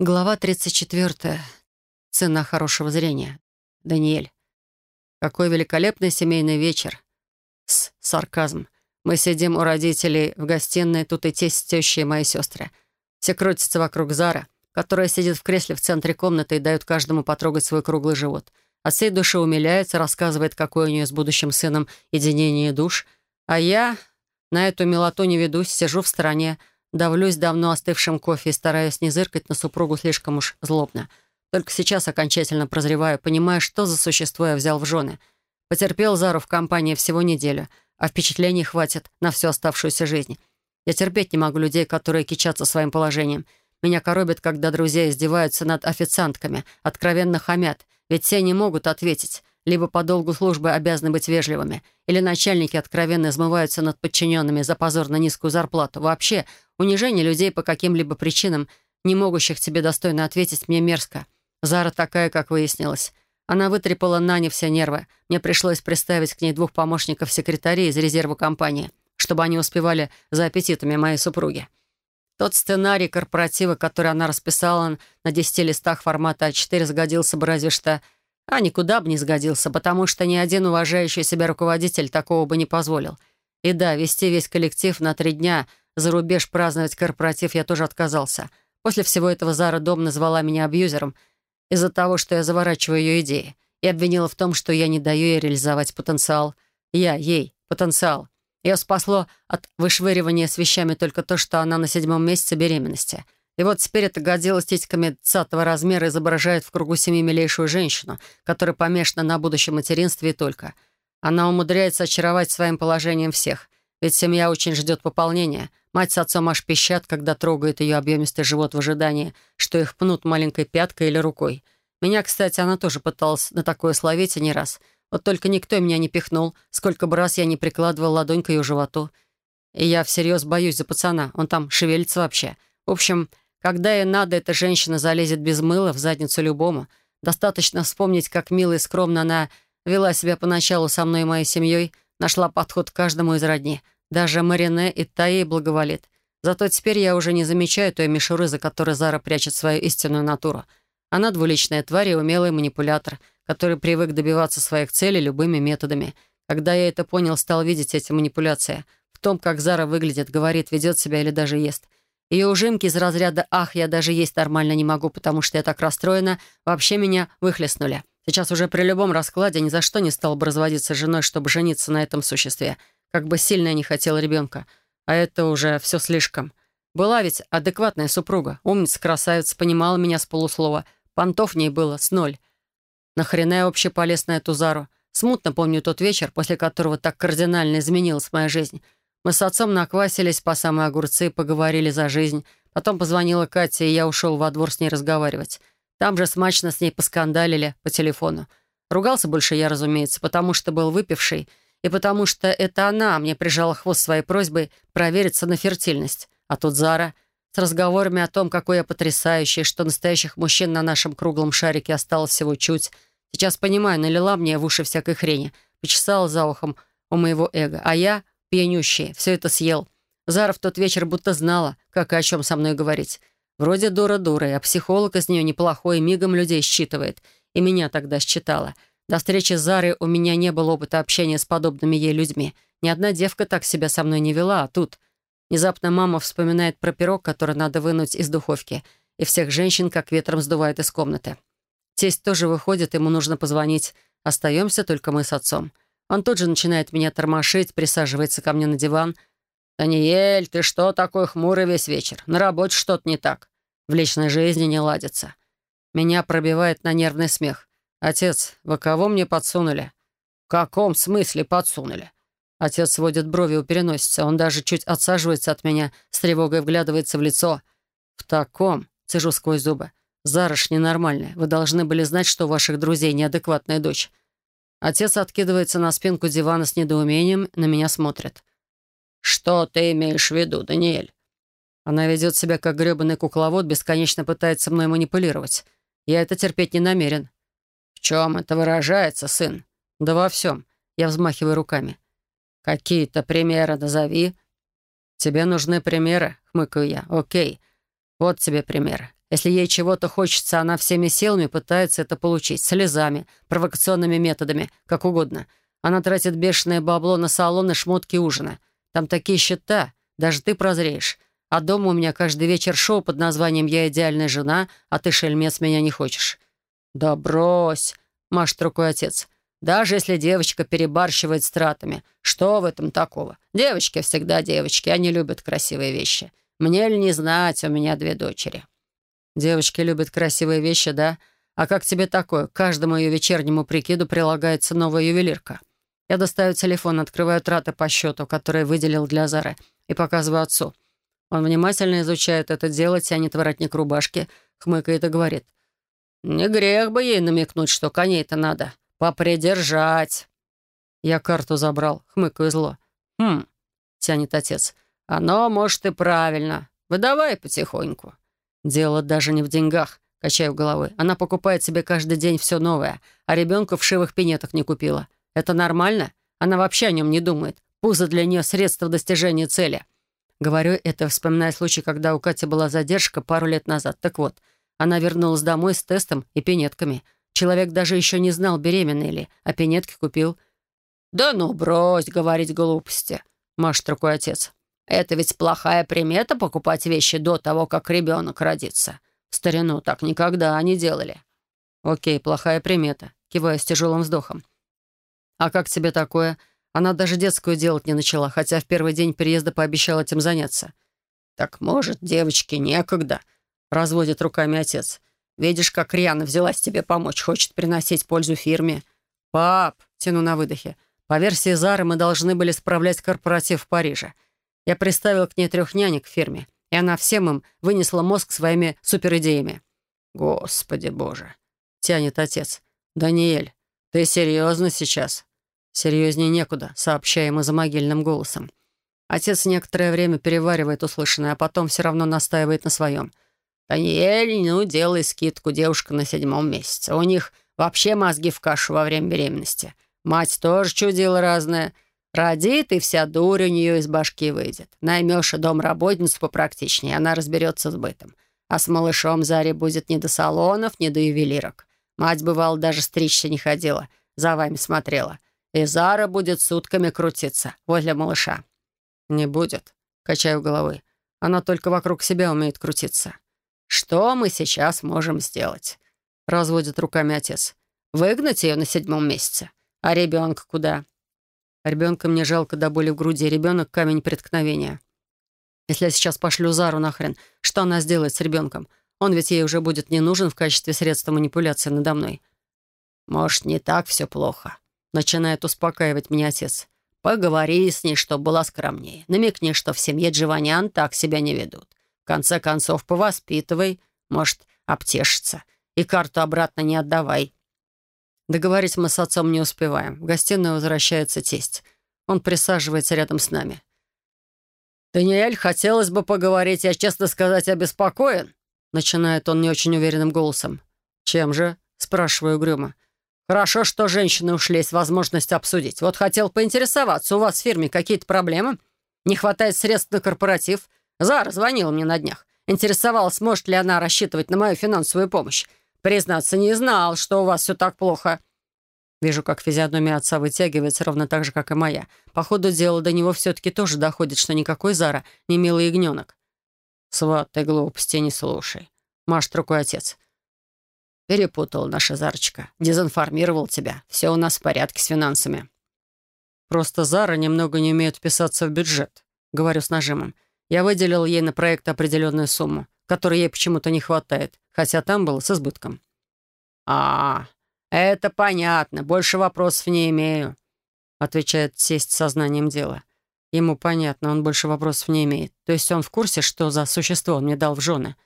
Глава 34. Цена хорошего зрения. Даниэль. Какой великолепный семейный вечер. С сарказм. Мы сидим у родителей в гостиной, тут и тесть и мои сестры. Все крутятся вокруг Зара, которая сидит в кресле в центре комнаты и дает каждому потрогать свой круглый живот. От всей души умиляется, рассказывает, какое у нее с будущим сыном единение душ. А я на эту милоту не ведусь, сижу в стороне, Давлюсь давно остывшим кофе и стараюсь не зыркать на супругу слишком уж злобно. Только сейчас окончательно прозреваю, понимая, что за существо я взял в жены. Потерпел Зару в компании всего неделю, а впечатлений хватит на всю оставшуюся жизнь. Я терпеть не могу людей, которые кичатся своим положением. Меня коробит, когда друзья издеваются над официантками, откровенно хамят, ведь все не могут ответить либо по долгу службы обязаны быть вежливыми, или начальники откровенно измываются над подчиненными за позорно низкую зарплату. Вообще, унижение людей по каким-либо причинам, не могущих тебе достойно ответить, мне мерзко. Зара такая, как выяснилось. Она вытрепала Нане все нервы. Мне пришлось приставить к ней двух помощников-секретарей из резерва компании, чтобы они успевали за аппетитами моей супруги. Тот сценарий корпоратива, который она расписала на 10 листах формата А4, сгодился бы разве что а никуда бы не сгодился, потому что ни один уважающий себя руководитель такого бы не позволил. И да, вести весь коллектив на три дня за рубеж праздновать корпоратив я тоже отказался. После всего этого Зара Дом назвала меня абьюзером из-за того, что я заворачиваю ее идеи, и обвинила в том, что я не даю ей реализовать потенциал. Я ей потенциал. Ее спасло от вышвыривания с вещами только то, что она на седьмом месяце беременности — и вот теперь эта годила с титьками цатого размера изображает в кругу семьи милейшую женщину, которая помешана на будущем материнстве и только. Она умудряется очаровать своим положением всех. Ведь семья очень ждет пополнения. Мать с отцом аж пищат, когда трогает ее объемистый живот в ожидании, что их пнут маленькой пяткой или рукой. Меня, кстати, она тоже пыталась на такое словить и не раз. Вот только никто меня не пихнул, сколько бы раз я не прикладывал ладонь к ее животу. И я всерьез боюсь за пацана, он там шевелится вообще. В общем, когда ей надо, эта женщина залезет без мыла в задницу любому. Достаточно вспомнить, как мило и скромно она вела себя поначалу со мной и моей семьей, нашла подход к каждому из родни. Даже Марине и та ей благоволит. Зато теперь я уже не замечаю той мишуры, за которой Зара прячет свою истинную натуру. Она двуличная тварь и умелый манипулятор, который привык добиваться своих целей любыми методами. Когда я это понял, стал видеть эти манипуляции. В том, как Зара выглядит, говорит, ведет себя или даже ест. Ее ужимки из разряда «Ах, я даже есть нормально не могу, потому что я так расстроена» вообще меня выхлестнули. Сейчас уже при любом раскладе ни за что не стал бы разводиться с женой, чтобы жениться на этом существе. Как бы сильно я не хотела ребенка. А это уже все слишком. Была ведь адекватная супруга. Умница, красавица, понимала меня с полуслова. Понтов в ней было с ноль. Нахрена я вообще полез на эту Зару? Смутно помню тот вечер, после которого так кардинально изменилась моя жизнь. Мы с отцом наквасились по самые огурцы, поговорили за жизнь. Потом позвонила Катя, и я ушел во двор с ней разговаривать. Там же смачно с ней поскандалили по телефону. Ругался больше я, разумеется, потому что был выпивший, и потому что это она мне прижала хвост своей просьбой провериться на фертильность. А тут Зара с разговорами о том, какой я потрясающий, что настоящих мужчин на нашем круглом шарике осталось всего чуть. Сейчас понимаю, налила мне в уши всякой хрени, почесала за ухом у моего эго, а я пьянющий, все это съел. Зара в тот вечер будто знала, как и о чем со мной говорить. Вроде дура дурой, а психолог из нее неплохой, мигом людей считывает. И меня тогда считала. До встречи с Зарой у меня не было опыта общения с подобными ей людьми. Ни одна девка так себя со мной не вела, а тут... Внезапно мама вспоминает про пирог, который надо вынуть из духовки, и всех женщин как ветром сдувает из комнаты. Тесть тоже выходит, ему нужно позвонить. Остаемся только мы с отцом. Он тут же начинает меня тормошить, присаживается ко мне на диван. «Даниэль, ты что такой хмурый весь вечер? На работе что-то не так. В личной жизни не ладится». Меня пробивает на нервный смех. «Отец, вы кого мне подсунули?» «В каком смысле подсунули?» Отец сводит брови у переносицы. Он даже чуть отсаживается от меня, с тревогой вглядывается в лицо. «В таком?» — цежу сквозь зубы. «Зарыш ненормальная. Вы должны были знать, что у ваших друзей неадекватная дочь. Отец откидывается на спинку дивана с недоумением, на меня смотрит. «Что ты имеешь в виду, Даниэль?» Она ведет себя как грёбаный кукловод, бесконечно пытается мной манипулировать. Я это терпеть не намерен. «В чем это выражается, сын?» «Да во всем». Я взмахиваю руками. «Какие-то примеры назови». «Тебе нужны примеры?» — хмыкаю я. «Окей. Вот тебе пример. Если ей чего-то хочется, она всеми силами пытается это получить. Слезами, провокационными методами, как угодно. Она тратит бешеное бабло на салоны, шмотки ужина. Там такие счета, даже ты прозреешь. А дома у меня каждый вечер шоу под названием «Я идеальная жена, а ты, шельмец, меня не хочешь». «Да брось!» — машет рукой отец. «Даже если девочка перебарщивает с тратами, что в этом такого? Девочки всегда девочки, они любят красивые вещи. Мне ли не знать, у меня две дочери». «Девочки любят красивые вещи, да? А как тебе такое? Каждому ее вечернему прикиду прилагается новая ювелирка». Я достаю телефон, открываю траты по счету, который выделил для Зары, и показываю отцу. Он внимательно изучает это дело, тянет воротник рубашки, хмыкает и говорит. «Не грех бы ей намекнуть, что коней-то надо попридержать». Я карту забрал, хмыкаю зло. «Хм», — тянет отец. «Оно, может, и правильно. Выдавай потихоньку». Дело даже не в деньгах, качаю головой. Она покупает себе каждый день все новое, а ребенку в шивых пинетах не купила. Это нормально? Она вообще о нем не думает. Пузо для нее — средство достижения цели. Говорю это, вспоминая случай, когда у Кати была задержка пару лет назад. Так вот, она вернулась домой с тестом и пинетками. Человек даже еще не знал, беременна ли, а пинетки купил. «Да ну, брось говорить глупости», — машет рукой отец. «Это ведь плохая примета покупать вещи до того, как ребенок родится. В старину так никогда не делали». «Окей, плохая примета», — кивая с тяжелым вздохом. «А как тебе такое?» Она даже детскую делать не начала, хотя в первый день переезда пообещала этим заняться. «Так, может, девочке некогда?» — разводит руками отец. «Видишь, как Риана взялась тебе помочь, хочет приносить пользу фирме». «Пап!» — тяну на выдохе. «По версии Зары мы должны были справлять корпоратив в Париже. Я приставил к ней трех нянек в фирме, и она всем им вынесла мозг своими суперидеями». «Господи боже!» — тянет отец. «Даниэль, ты серьезно сейчас?» «Серьезнее некуда», — сообщаем мы за могильным голосом. Отец некоторое время переваривает услышанное, а потом все равно настаивает на своем. «Даниэль, ну, делай скидку, девушка на седьмом месяце. У них вообще мозги в кашу во время беременности. Мать тоже чудила разное. Родит, и вся дурь у нее из башки выйдет. Наймешь домработницу попрактичнее, она разберется с бытом. А с малышом Заре будет не до салонов, не до ювелирок. Мать, бывало, даже стричься не ходила, за вами смотрела. И Зара будет сутками крутиться возле малыша». «Не будет», — качаю головой. «Она только вокруг себя умеет крутиться». «Что мы сейчас можем сделать?» — разводит руками отец. «Выгнать ее на седьмом месяце? А ребенка куда?» Ребенка мне жалко до боли в груди. Ребенок — камень преткновения. Если я сейчас пошлю Зару нахрен, что она сделает с ребенком? Он ведь ей уже будет не нужен в качестве средства манипуляции надо мной. Может, не так все плохо. Начинает успокаивать меня отец. Поговори с ней, чтобы была скромнее. Намекни, что в семье Джованян так себя не ведут. В конце концов, повоспитывай. Может, обтешится. И карту обратно не отдавай. Договорить мы с отцом не успеваем. В гостиную возвращается тесть. Он присаживается рядом с нами. «Даниэль, хотелось бы поговорить. Я, честно сказать, обеспокоен», — начинает он не очень уверенным голосом. «Чем же?» — спрашиваю угрюмо. «Хорошо, что женщины ушли, есть возможность обсудить. Вот хотел поинтересоваться, у вас в фирме какие-то проблемы? Не хватает средств на корпоратив? Зара звонила мне на днях. Интересовалась, может ли она рассчитывать на мою финансовую помощь. Признаться, не знал, что у вас все так плохо». Вижу, как физиономия отца вытягивается ровно так же, как и моя. По ходу дела до него все-таки тоже доходит, что никакой Зара не милый ягненок. «Сват, ты глупости не слушай», — машет рукой отец. Перепутал наша Зарочка. Дезинформировал тебя. Все у нас в порядке с финансами. Просто Зара немного не умеет вписаться в бюджет. Говорю с нажимом. Я выделил ей на проект определенную сумму, которой ей почему-то не хватает, хотя там было с избытком. «А, это понятно. Больше вопросов не имею», — отвечает сесть сознанием дела. Ему понятно, он больше вопросов не имеет. То есть он в курсе, что за существо он мне дал в жены.